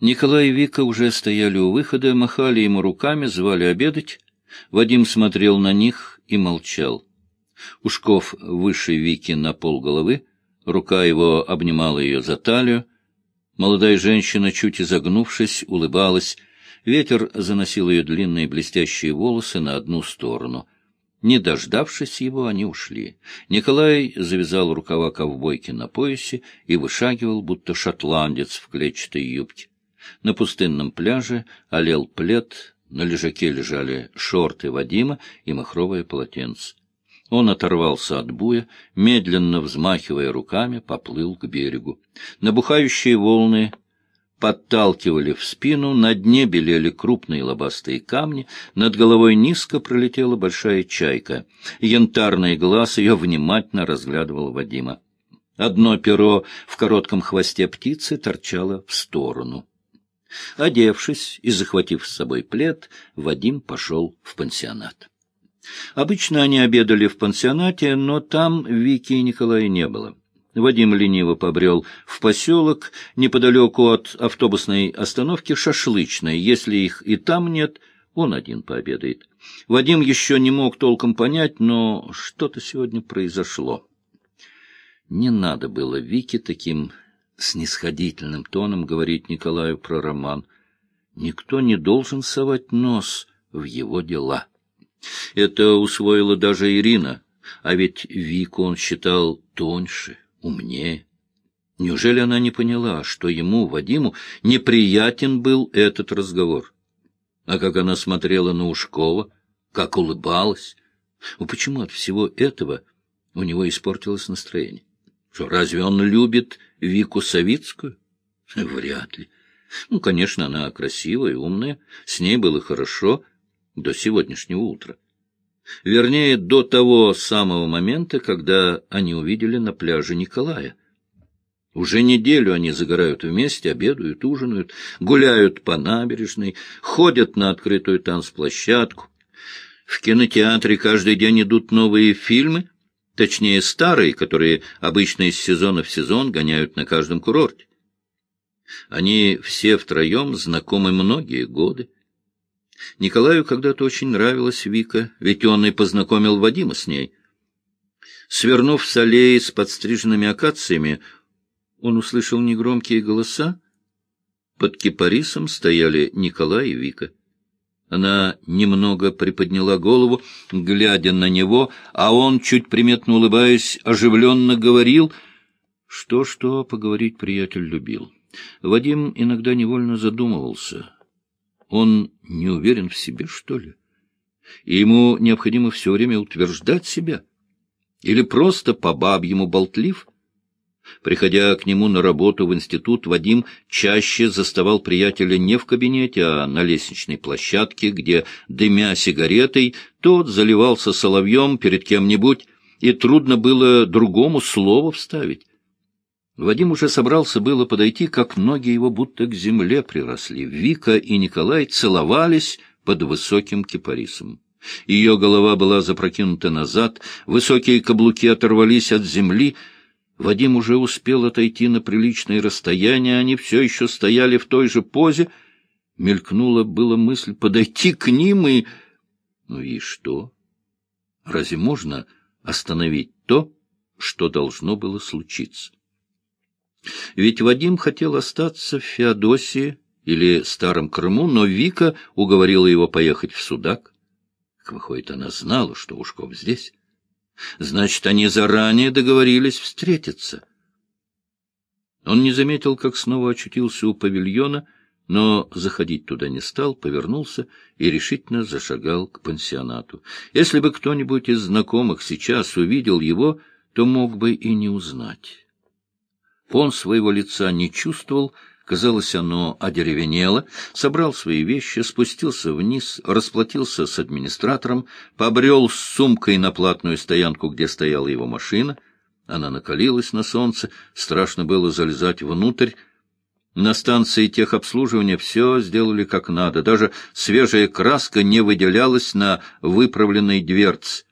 Николай и Вика уже стояли у выхода, махали ему руками, звали обедать. Вадим смотрел на них и молчал. Ушков выше Вики на полголовы, рука его обнимала ее за талию. Молодая женщина, чуть изогнувшись, улыбалась. Ветер заносил ее длинные блестящие волосы на одну сторону. Не дождавшись его, они ушли. Николай завязал рукава ковбойки на поясе и вышагивал, будто шотландец в клетчатой юбке. На пустынном пляже олел плед, на лежаке лежали шорты Вадима и махровое полотенце. Он оторвался от буя, медленно взмахивая руками, поплыл к берегу. Набухающие волны подталкивали в спину, на дне белели крупные лобастые камни, над головой низко пролетела большая чайка. Янтарный глаз ее внимательно разглядывал Вадима. Одно перо в коротком хвосте птицы торчало в сторону. Одевшись и захватив с собой плед, Вадим пошел в пансионат. Обычно они обедали в пансионате, но там Вики и Николая не было. Вадим лениво побрел в поселок, неподалеку от автобусной остановки шашлычной. Если их и там нет, он один пообедает. Вадим еще не мог толком понять, но что-то сегодня произошло. Не надо было Вике таким снисходительным тоном говорить Николаю про роман. Никто не должен совать нос в его дела. Это усвоила даже Ирина, а ведь Вику он считал тоньше, умнее. Неужели она не поняла, что ему, Вадиму, неприятен был этот разговор? А как она смотрела на Ушкова, как улыбалась. Ну почему от всего этого у него испортилось настроение? Что, разве он любит Вику Савицкую? Вряд ли. Ну, конечно, она красивая умная, с ней было хорошо до сегодняшнего утра. Вернее, до того самого момента, когда они увидели на пляже Николая. Уже неделю они загорают вместе, обедают, ужинают, гуляют по набережной, ходят на открытую танцплощадку. В кинотеатре каждый день идут новые фильмы, Точнее, старые, которые обычно из сезона в сезон гоняют на каждом курорте. Они все втроем знакомы многие годы. Николаю когда-то очень нравилась Вика, ведь он и познакомил Вадима с ней. Свернув с аллеи с подстриженными акациями, он услышал негромкие голоса. Под кипарисом стояли Николай и Вика. Она немного приподняла голову, глядя на него, а он, чуть приметно улыбаясь, оживленно говорил. Что-что поговорить приятель любил. Вадим иногда невольно задумывался. Он не уверен в себе, что ли? И ему необходимо все время утверждать себя? Или просто по бабьему болтлив? — Приходя к нему на работу в институт, Вадим чаще заставал приятеля не в кабинете, а на лестничной площадке, где, дымя сигаретой, тот заливался соловьем перед кем-нибудь, и трудно было другому слово вставить. Вадим уже собрался было подойти, как ноги его будто к земле приросли. Вика и Николай целовались под высоким кипарисом. Ее голова была запрокинута назад, высокие каблуки оторвались от земли — Вадим уже успел отойти на приличное расстояние, они все еще стояли в той же позе. Мелькнула была мысль подойти к ним и... Ну и что? Разве можно остановить то, что должно было случиться? Ведь Вадим хотел остаться в Феодосии или Старом Крыму, но Вика уговорила его поехать в Судак. Выходит, она знала, что Ушков здесь. Значит, они заранее договорились встретиться. Он не заметил, как снова очутился у павильона, но заходить туда не стал, повернулся и решительно зашагал к пансионату. Если бы кто-нибудь из знакомых сейчас увидел его, то мог бы и не узнать. Он своего лица не чувствовал, Казалось, оно одеревенело, собрал свои вещи, спустился вниз, расплатился с администратором, побрел с сумкой на платную стоянку, где стояла его машина. Она накалилась на солнце, страшно было залезать внутрь. На станции техобслуживания все сделали как надо, даже свежая краска не выделялась на выправленной дверце.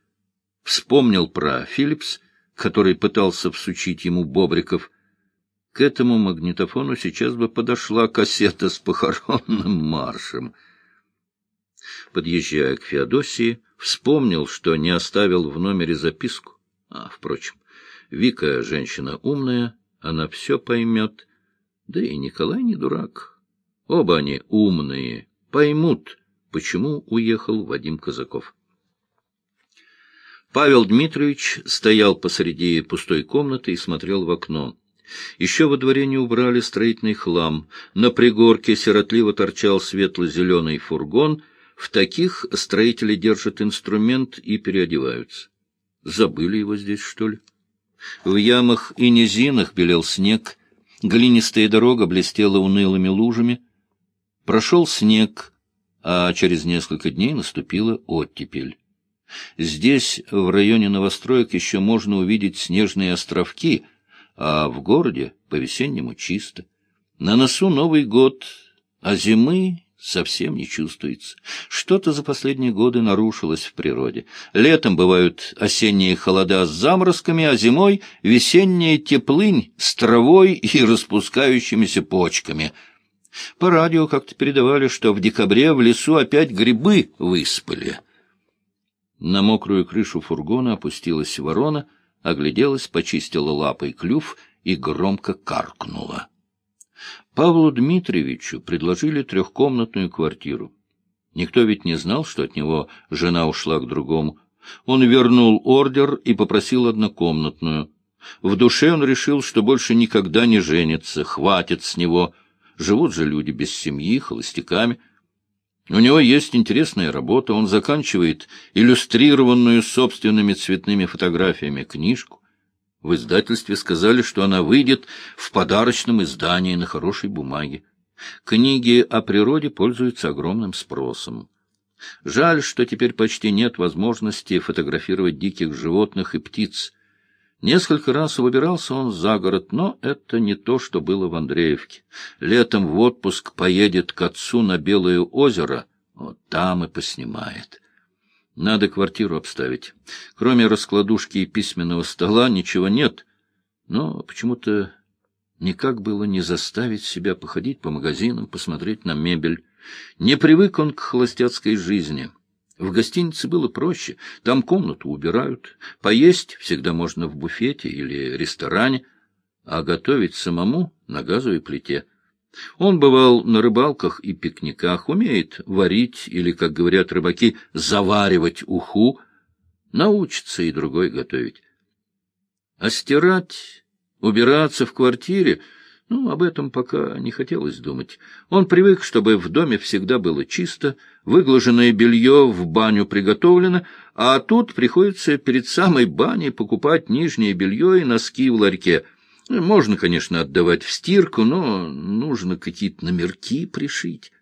Вспомнил про Филлипс, который пытался всучить ему Бобриков — К этому магнитофону сейчас бы подошла кассета с похоронным маршем. Подъезжая к Феодосии, вспомнил, что не оставил в номере записку. А, впрочем, Вика женщина умная, она все поймет. Да и Николай не дурак. Оба они умные, поймут, почему уехал Вадим Казаков. Павел Дмитриевич стоял посреди пустой комнаты и смотрел в окно. Еще во дворе не убрали строительный хлам. На пригорке сиротливо торчал светло-зеленый фургон. В таких строители держат инструмент и переодеваются. Забыли его здесь, что ли? В ямах и низинах белел снег, глинистая дорога блестела унылыми лужами. Прошел снег, а через несколько дней наступила оттепель. Здесь, в районе новостроек, еще можно увидеть снежные островки, а в городе по-весеннему чисто. На носу Новый год, а зимы совсем не чувствуется. Что-то за последние годы нарушилось в природе. Летом бывают осенние холода с заморозками, а зимой — весенняя теплынь с травой и распускающимися почками. По радио как-то передавали, что в декабре в лесу опять грибы выспали. На мокрую крышу фургона опустилась ворона, огляделась, почистила лапой клюв и громко каркнула. Павлу Дмитриевичу предложили трехкомнатную квартиру. Никто ведь не знал, что от него жена ушла к другому. Он вернул ордер и попросил однокомнатную. В душе он решил, что больше никогда не женится, хватит с него. Живут же люди без семьи, холостяками. У него есть интересная работа, он заканчивает иллюстрированную собственными цветными фотографиями книжку. В издательстве сказали, что она выйдет в подарочном издании на хорошей бумаге. Книги о природе пользуются огромным спросом. Жаль, что теперь почти нет возможности фотографировать диких животных и птиц. Несколько раз выбирался он за город, но это не то, что было в Андреевке. Летом в отпуск поедет к отцу на Белое озеро, вот там и поснимает. Надо квартиру обставить. Кроме раскладушки и письменного стола ничего нет. Но почему-то никак было не заставить себя походить по магазинам, посмотреть на мебель. Не привык он к холостяцкой жизни. В гостинице было проще. Там комнату убирают. Поесть всегда можно в буфете или ресторане, а готовить самому на газовой плите — он бывал на рыбалках и пикниках, умеет варить или, как говорят рыбаки, заваривать уху, научится и другой готовить. А стирать, убираться в квартире, ну, об этом пока не хотелось думать. Он привык, чтобы в доме всегда было чисто, выглаженное белье в баню приготовлено, а тут приходится перед самой баней покупать нижнее белье и носки в ларьке — можно, конечно, отдавать в стирку, но нужно какие-то номерки пришить.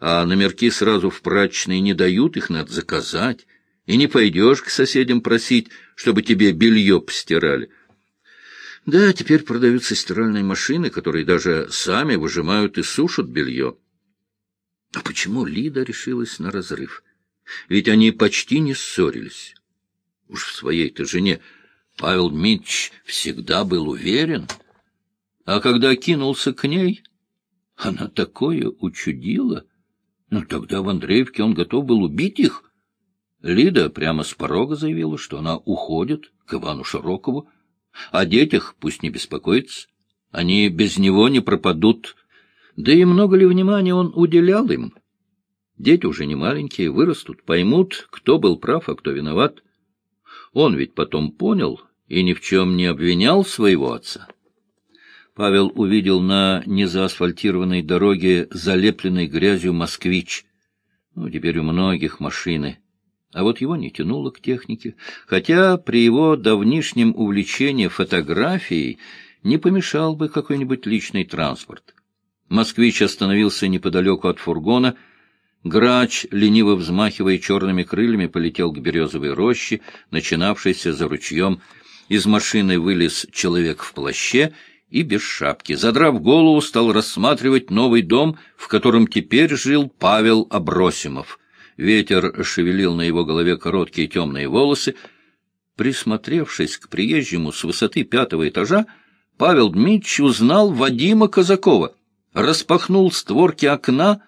А номерки сразу в прачечной не дают, их надо заказать. И не пойдешь к соседям просить, чтобы тебе белье постирали. Да, теперь продаются стиральные машины, которые даже сами выжимают и сушат белье. А почему Лида решилась на разрыв? Ведь они почти не ссорились. Уж в своей-то жене Павел Дмитрич всегда был уверен, а когда кинулся к ней, она такое учудила. Ну, тогда в Андреевке он готов был убить их. Лида прямо с порога заявила, что она уходит к Ивану Широкову. О детях пусть не беспокоится, они без него не пропадут. Да и много ли внимания он уделял им? Дети уже не маленькие, вырастут, поймут, кто был прав, а кто виноват. Он ведь потом понял и ни в чем не обвинял своего отца. Павел увидел на незаасфальтированной дороге залепленной грязью москвич. Ну, теперь у многих машины. А вот его не тянуло к технике, хотя при его давнишнем увлечении фотографией не помешал бы какой-нибудь личный транспорт. Москвич остановился неподалеку от фургона, Грач, лениво взмахивая черными крыльями, полетел к березовой роще, начинавшейся за ручьем. Из машины вылез человек в плаще и без шапки. Задрав голову, стал рассматривать новый дом, в котором теперь жил Павел Абросимов. Ветер шевелил на его голове короткие темные волосы. Присмотревшись к приезжему с высоты пятого этажа, Павел Дмитриевич узнал Вадима Казакова, распахнул створки окна.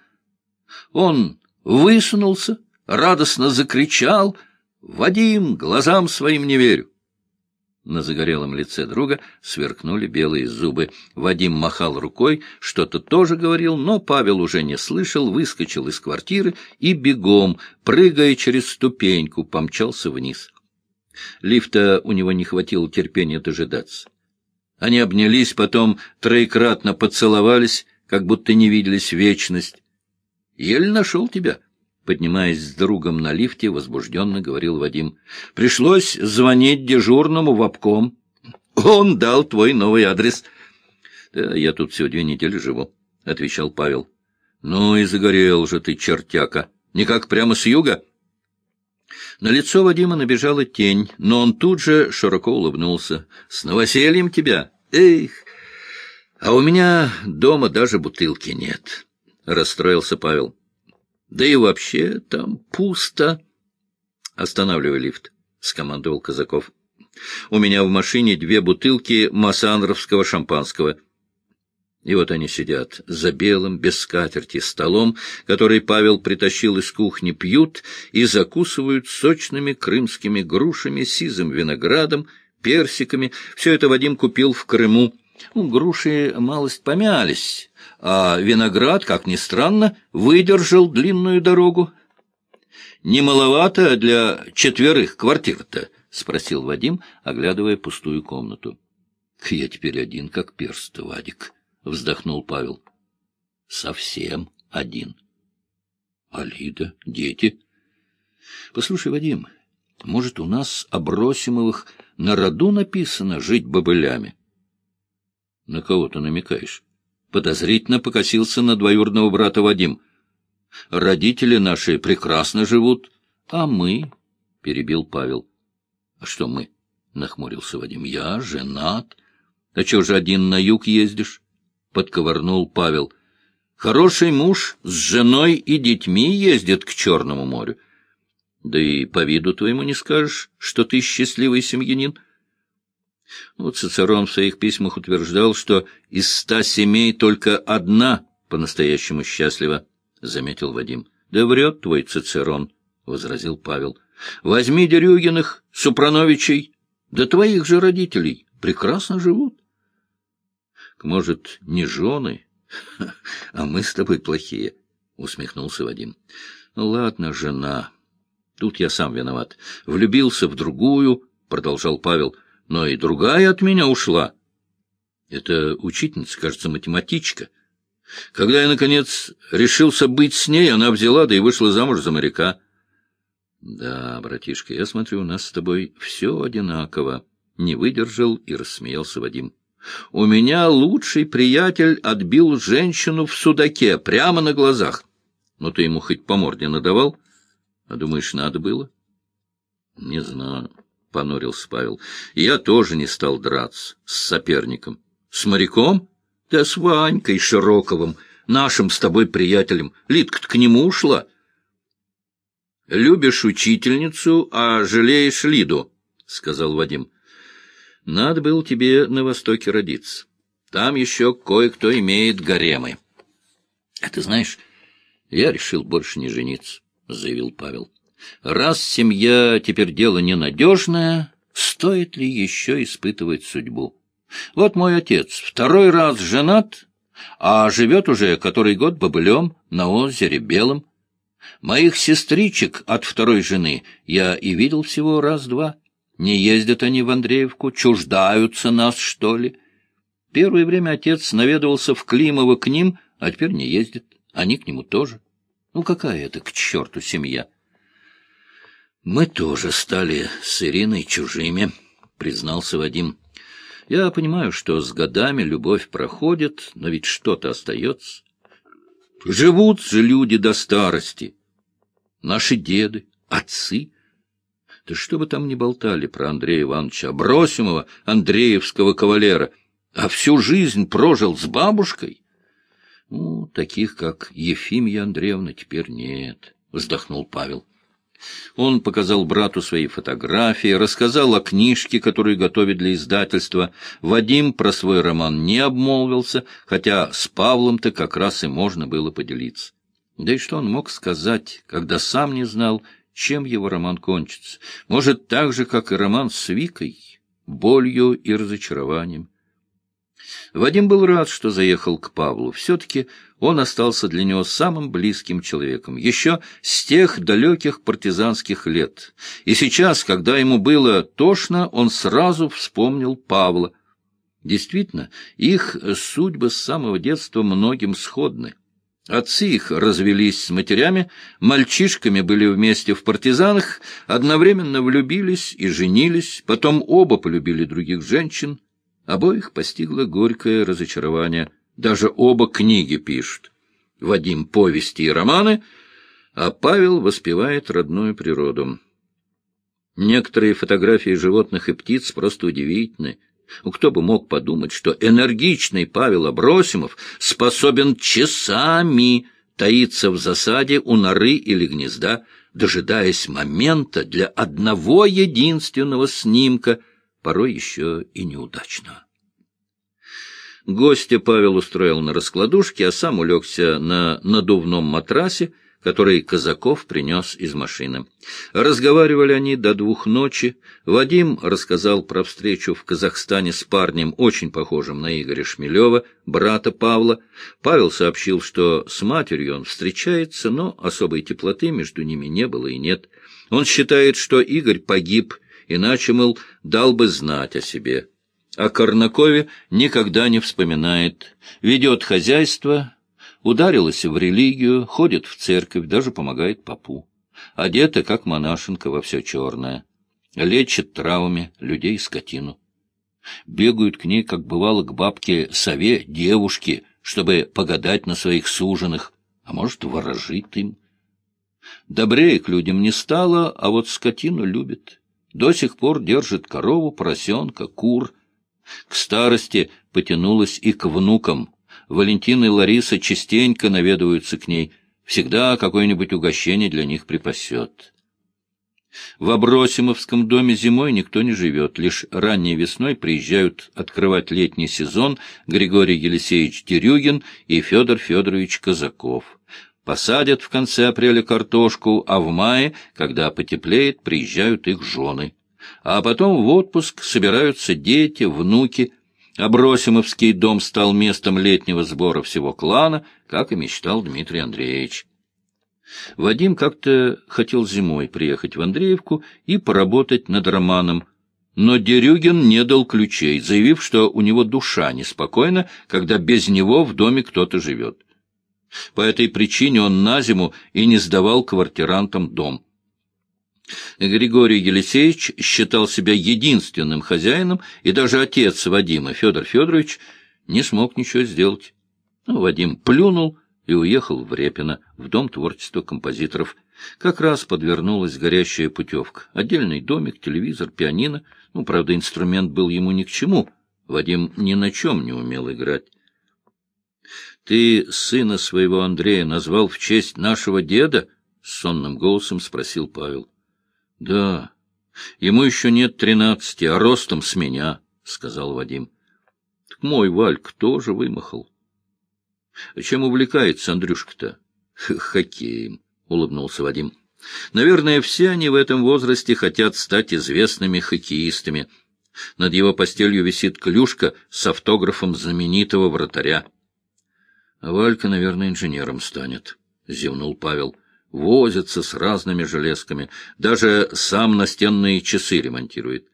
Он высунулся, радостно закричал «Вадим, глазам своим не верю!» На загорелом лице друга сверкнули белые зубы. Вадим махал рукой, что-то тоже говорил, но Павел уже не слышал, выскочил из квартиры и бегом, прыгая через ступеньку, помчался вниз. Лифта у него не хватило терпения дожидаться. Они обнялись, потом троекратно поцеловались, как будто не виделись вечность. — Еле нашел тебя, — поднимаясь с другом на лифте, возбужденно говорил Вадим. — Пришлось звонить дежурному в обком. Он дал твой новый адрес. — Да я тут всего две недели живу, — отвечал Павел. — Ну и загорел же ты, чертяка. Никак прямо с юга? — на лицо Вадима набежала тень, но он тут же широко улыбнулся. — С новосельем тебя! Эх! А у меня дома даже бутылки нет, — расстроился Павел. — Да и вообще там пусто. — Останавливай лифт, — скомандовал Казаков. — У меня в машине две бутылки массандровского шампанского — и вот они сидят за белым, без скатерти, столом, который Павел притащил из кухни, пьют и закусывают сочными крымскими грушами, сизым виноградом, персиками. Все это Вадим купил в Крыму. Ну, груши малость помялись, а виноград, как ни странно, выдержал длинную дорогу. — Не маловато для четверых квартир-то? — спросил Вадим, оглядывая пустую комнату. — Я теперь один, как перст, Вадик. — вздохнул Павел. — Совсем один. — А Лида? Дети? — Послушай, Вадим, может, у нас, Обросимовых, на роду написано «жить бобылями»? — На кого ты намекаешь? Подозрительно покосился на двоюродного брата Вадим. — Родители наши прекрасно живут, а мы... — перебил Павел. — А что мы? — нахмурился Вадим. — Я женат. А чего же один на юг ездишь? — подковырнул Павел. — Хороший муж с женой и детьми ездит к Черному морю. Да и по виду твоему не скажешь, что ты счастливый семьянин. Вот Цицерон в своих письмах утверждал, что из ста семей только одна по-настоящему счастлива, — заметил Вадим. — Да врет твой Цицерон, — возразил Павел. — Возьми Дерюгиных, Супрановичей, да твоих же родителей, прекрасно живут. Может, не жены, а мы с тобой плохие, — усмехнулся Вадим. — Ну, ладно, жена. Тут я сам виноват. Влюбился в другую, — продолжал Павел, — но и другая от меня ушла. Это учительница, кажется, математичка. Когда я, наконец, решился быть с ней, она взяла, да и вышла замуж за моряка. — Да, братишка, я смотрю, у нас с тобой все одинаково. Не выдержал и рассмеялся Вадим. У меня лучший приятель отбил женщину в судаке прямо на глазах. Ну, ты ему хоть по морде надавал? А думаешь, надо было? Не знаю, — понурился Павел. Я тоже не стал драться с соперником. С моряком? Да с Ванькой Широковым, нашим с тобой приятелем. Литка-то к нему ушла. Любишь учительницу, а жалеешь Лиду, — сказал Вадим. Надо было тебе на Востоке родиться. Там еще кое-кто имеет гаремы. — А ты знаешь, я решил больше не жениться, — заявил Павел. — Раз семья теперь дело ненадежное, стоит ли еще испытывать судьбу? Вот мой отец второй раз женат, а живет уже который год бобылем на озере Белом. Моих сестричек от второй жены я и видел всего раз-два. Не ездят они в Андреевку, чуждаются нас, что ли? Первое время отец наведывался в Климово к ним, а теперь не ездит. Они к нему тоже. Ну, какая это к черту семья? Мы тоже стали с Ириной чужими, признался Вадим. Я понимаю, что с годами любовь проходит, но ведь что-то остается. Живут же люди до старости. Наши деды, отцы — да что бы там ни болтали про Андрея Ивановича Абросимова, Андреевского кавалера, а всю жизнь прожил с бабушкой? Ну, таких, как Ефимия Андреевна, теперь нет, — вздохнул Павел. Он показал брату свои фотографии, рассказал о книжке, которую готовит для издательства. Вадим про свой роман не обмолвился, хотя с Павлом-то как раз и можно было поделиться. Да и что он мог сказать, когда сам не знал, чем его роман кончится? Может, так же, как и роман с Викой, болью и разочарованием. Вадим был рад, что заехал к Павлу. Все-таки он остался для него самым близким человеком, еще с тех далеких партизанских лет. И сейчас, когда ему было тошно, он сразу вспомнил Павла. Действительно, их судьбы с самого детства многим сходны. Отцы их развелись с матерями, мальчишками были вместе в партизанах, одновременно влюбились и женились, потом оба полюбили других женщин. Обоих постигло горькое разочарование. Даже оба книги пишут. Вадим — повести и романы, а Павел воспевает родную природу. Некоторые фотографии животных и птиц просто удивительны. Ну, кто бы мог подумать, что энергичный Павел Абросимов способен часами таиться в засаде у норы или гнезда, дожидаясь момента для одного единственного снимка, порой еще и неудачного. Гостя Павел устроил на раскладушке, а сам улегся на надувном матрасе, который Казаков принес из машины. Разговаривали они до двух ночи. Вадим рассказал про встречу в Казахстане с парнем, очень похожим на Игоря Шмелева, брата Павла. Павел сообщил, что с матерью он встречается, но особой теплоты между ними не было и нет. Он считает, что Игорь погиб, иначе, мол, дал бы знать о себе. О Корнакове никогда не вспоминает, ведет хозяйство, ударилась в религию, ходит в церковь, даже помогает попу. Одета, как монашенка, во все черное. Лечит травами людей и скотину. Бегают к ней, как бывало, к бабке сове девушки, чтобы погадать на своих суженых, а может, ворожит им. Добрее к людям не стало, а вот скотину любит. До сих пор держит корову, поросенка, кур. К старости потянулась и к внукам. Валентина и Лариса частенько наведываются к ней, всегда какое-нибудь угощение для них припасет. В Абросимовском доме зимой никто не живет, лишь ранней весной приезжают открывать летний сезон Григорий Елисеевич Дерюгин и Федор Федорович Казаков. Посадят в конце апреля картошку, а в мае, когда потеплеет, приезжают их жены. А потом в отпуск собираются дети, внуки. Абросимовский дом стал местом летнего сбора всего клана, как и мечтал Дмитрий Андреевич. Вадим как-то хотел зимой приехать в Андреевку и поработать над романом, но Дерюгин не дал ключей, заявив, что у него душа неспокойна, когда без него в доме кто-то живет. По этой причине он на зиму и не сдавал квартирантам дом. Григорий Елисеевич считал себя единственным хозяином, и даже отец Вадима, Федор Федорович, не смог ничего сделать. Ну, Вадим плюнул и уехал в Репино, в Дом творчества композиторов. Как раз подвернулась горящая путевка. Отдельный домик, телевизор, пианино. Ну, правда, инструмент был ему ни к чему. Вадим ни на чем не умел играть. «Ты сына своего Андрея назвал в честь нашего деда?» — сонным голосом спросил Павел. — Да, ему еще нет тринадцати, а ростом с меня, — сказал Вадим. — Так мой Вальк тоже вымахал. — Чем увлекается Андрюшка-то? — Хоккеем, — улыбнулся Вадим. — Наверное, все они в этом возрасте хотят стать известными хоккеистами. Над его постелью висит клюшка с автографом знаменитого вратаря. — А Валька, наверное, инженером станет, — зевнул Павел. — возится с разными железками, даже сам настенные часы ремонтирует.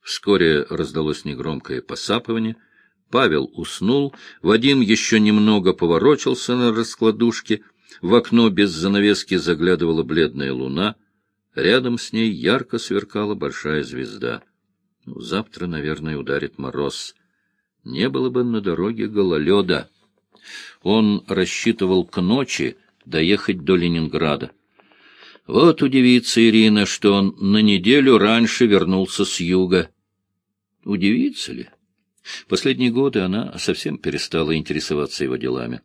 Вскоре раздалось негромкое посапывание. Павел уснул, Вадим еще немного поворочился на раскладушке, в окно без занавески заглядывала бледная луна, рядом с ней ярко сверкала большая звезда. Ну, завтра, наверное, ударит мороз. Не было бы на дороге гололеда. Он рассчитывал к ночи, доехать до Ленинграда. Вот удивится Ирина, что он на неделю раньше вернулся с юга. Удивится ли? Последние годы она совсем перестала интересоваться его делами.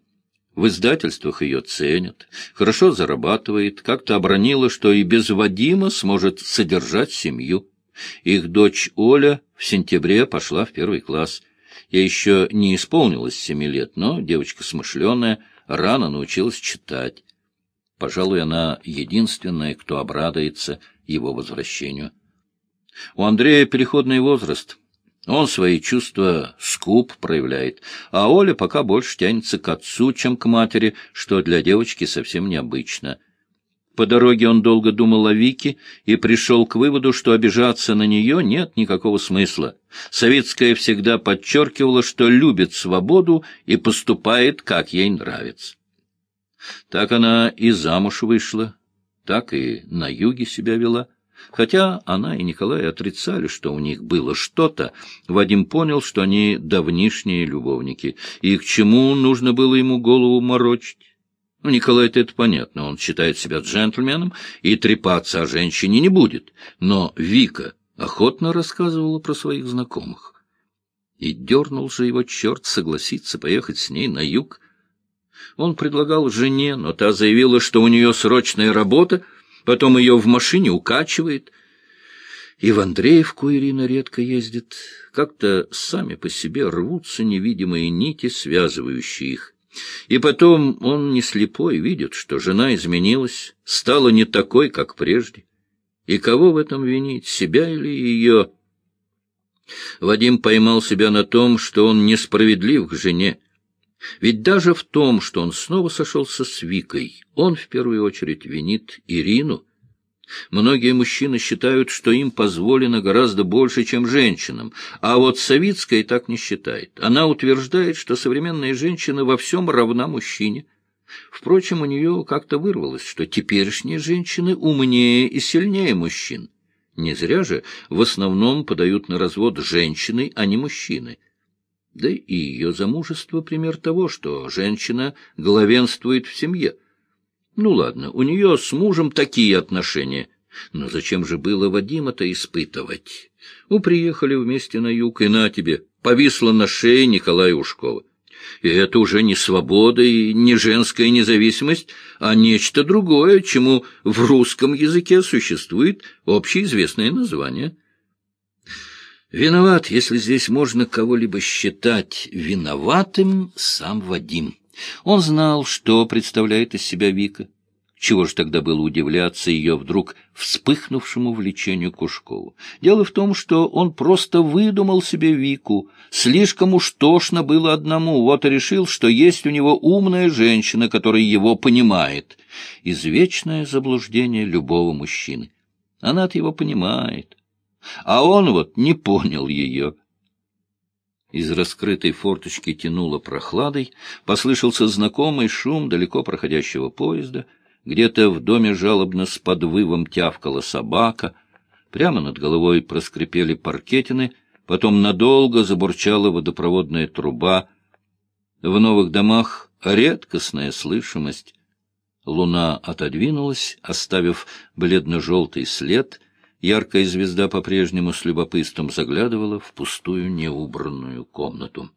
В издательствах ее ценят, хорошо зарабатывает, как-то обронила, что и без Вадима сможет содержать семью. Их дочь Оля в сентябре пошла в первый класс. Я еще не исполнилось семи лет, но девочка смышленая, рано научилась читать. Пожалуй, она единственная, кто обрадуется его возвращению. У Андрея переходный возраст — он свои чувства скуп проявляет, а Оля пока больше тянется к отцу, чем к матери, что для девочки совсем необычно. По дороге он долго думал о Вике и пришел к выводу, что обижаться на нее нет никакого смысла. Советская всегда подчеркивала, что любит свободу и поступает, как ей нравится. Так она и замуж вышла, так и на юге себя вела. Хотя она и Николай отрицали, что у них было что-то, Вадим понял, что они давнишние любовники, и к чему нужно было ему голову морочить. Ну, Николай-то это понятно, он считает себя джентльменом и трепаться о женщине не будет. Но Вика охотно рассказывала про своих знакомых. И дернул же его черт согласиться поехать с ней на юг. Он предлагал жене, но та заявила, что у нее срочная работа, потом ее в машине укачивает. И в Андреевку Ирина редко ездит. Как-то сами по себе рвутся невидимые нити, связывающие их. И потом он не слепой, видит, что жена изменилась, стала не такой, как прежде. И кого в этом винить, себя или ее? Вадим поймал себя на том, что он несправедлив к жене. Ведь даже в том, что он снова сошелся с Викой, он в первую очередь винит Ирину. Многие мужчины считают, что им позволено гораздо больше, чем женщинам, а вот Савицкая так не считает. Она утверждает, что современная женщина во всем равна мужчине. Впрочем, у нее как-то вырвалось, что теперешние женщины умнее и сильнее мужчин. Не зря же в основном подают на развод женщины, а не мужчины. Да и ее замужество — пример того, что женщина главенствует в семье. Ну ладно, у нее с мужем такие отношения. Но зачем же было Вадима-то испытывать? У приехали вместе на юг, и на тебе, повисла на шее Николая Ушкова. И это уже не свобода и не женская независимость, а нечто другое, чему в русском языке существует общеизвестное название — Виноват, если здесь можно кого-либо считать виноватым, сам Вадим. Он знал, что представляет из себя Вика. Чего же тогда было удивляться ее вдруг вспыхнувшему влечению к Ушкову? Дело в том, что он просто выдумал себе Вику. Слишком уж тошно было одному, вот и решил, что есть у него умная женщина, которая его понимает. Извечное заблуждение любого мужчины. Она-то его понимает а он вот не понял ее. Из раскрытой форточки тянуло прохладой, послышался знакомый шум далеко проходящего поезда, где-то в доме жалобно с подвывом тявкала собака, прямо над головой проскрипели паркетины, потом надолго забурчала водопроводная труба. В новых домах редкостная слышимость. Луна отодвинулась, оставив бледно-желтый след — Яркая звезда по-прежнему с любопытством заглядывала в пустую неубранную комнату.